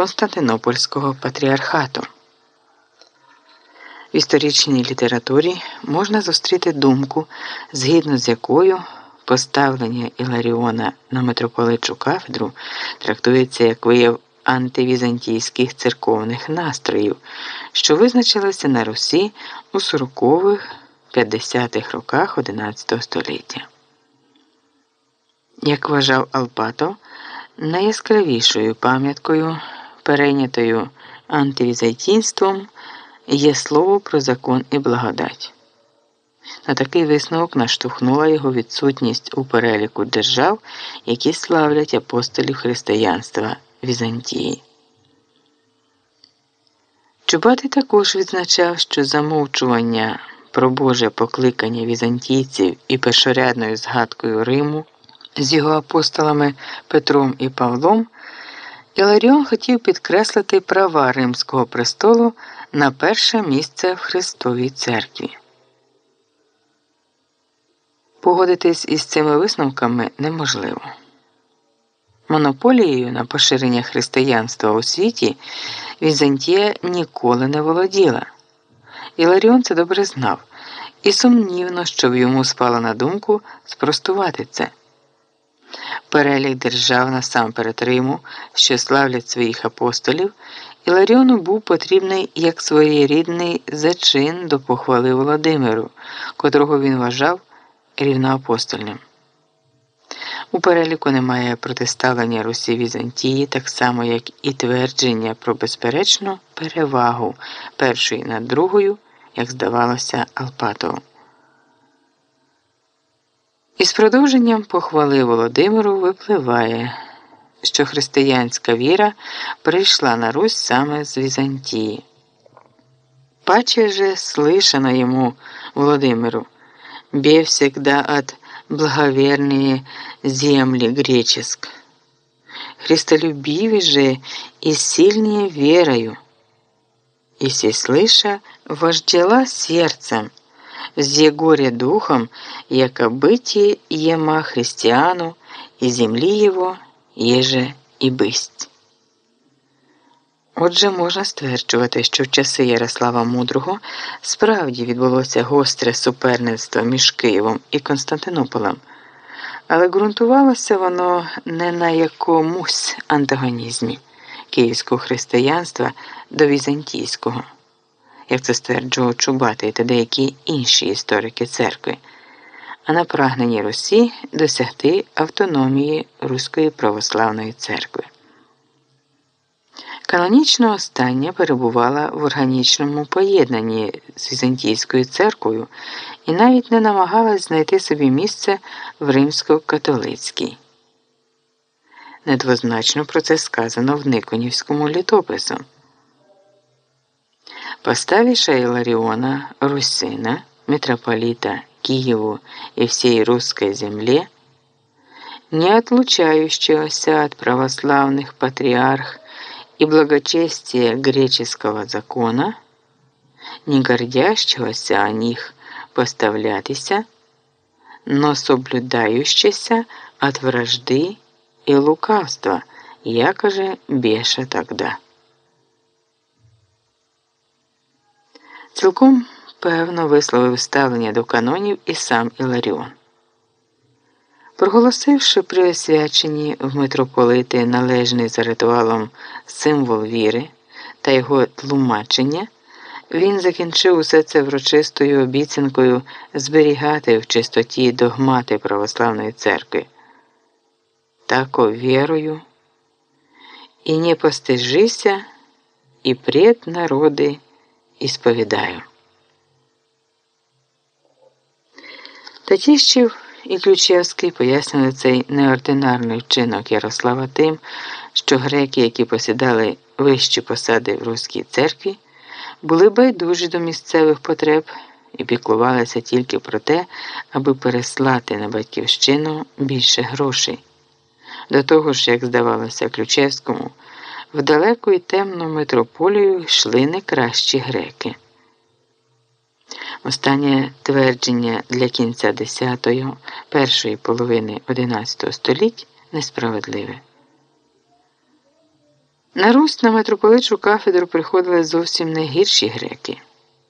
Константинопольського патріархату. В історичній літературі можна зустріти думку, згідно з якою поставлення Іларіона на митрополитчу кафедру трактується як вияв антивізантійських церковних настроїв, що визначилися на Русі у 40-50-х роках XI століття. Як вважав Алпато, найяскравішою пам'яткою, перейнятою антивізантійством, є слово про закон і благодать. На такий висновок наштовхнула його відсутність у переліку держав, які славлять апостолів християнства Візантії. Чубати також відзначав, що замовчування про Боже покликання візантійців і першорядною згадкою Риму з його апостолами Петром і Павлом. Іларіон хотів підкреслити права Римського престолу на перше місце в Христовій церкві. Погодитись із цими висновками неможливо. Монополією на поширення християнства у світі Візантія ніколи не володіла. Іларіон це добре знав, і сумнівно, щоб йому спало на думку спростувати це. Перелік держав насамперед Риму, що славлять своїх апостолів, Іларіону був потрібний як своєрідний зачин до похвали Володимиру, котрого він вважав рівноапостольним. У переліку немає протиставлення Русі Візантії, так само, як і твердження про безперечну перевагу першої над другою, як здавалося, Алпатову. Із продовженням похвали Володимиру випливає, що християнська віра прийшла на Русь саме з Візантії. Паче же слышано йому Володимиру, бе всегда от благоверные земли греческ. Христолюбивый же и сильнее верою, и всеслыша вождела сердцем, З'є горе духом, яко быти ема христиану, і землі його єже і бисть. Отже, можна стверджувати, що в часи Ярослава Мудрого справді відбулося гостре суперництво між Києвом і Константинополем, але ґрунтувалося воно не на якомусь антагонізмі київського християнства до візантійського як це стверджував Чубатий та деякі інші історики церкви, а на прагненні Русі досягти автономії Руської православної церкви. Канонічно остання перебувала в органічному поєднанні з Візантійською церквою і навіть не намагалась знайти собі місце в римсько-католицькій. Недвозначно про це сказано в Никонівському літопису. Поставиша Илариона Русина, митрополита Киеву и всей русской земле, не отлучающегося от православных патриарх и благочестия греческого закона, не гордящегося о них поставлятися, но соблюдающийся от вражды и лукавства, якоже беша тогда. Цілком певно висловив ставлення до канонів і сам Іларіон. Проголосивши при освяченні в митрополити належний за ритуалом символ віри та його тлумачення, він закінчив усе це врочистою обіцянкою зберігати в чистоті догмати православної церкви. Тако вірою, і не постижися, і пред народи і сповідаю. Татіщів і Ключевський пояснили цей неординарний вчинок Ярослава тим, що греки, які посідали вищі посади в руській церкві, були байдужі до місцевих потреб і піклувалися тільки про те, аби переслати на батьківщину більше грошей. До того ж, як здавалося Ключевському, в далеку і темну митрополію йшли не кращі греки. Останнє твердження для кінця 10-ї, першої половини XI століть несправедливе. На Русь на митрополичу кафедру приходили зовсім не гірші греки.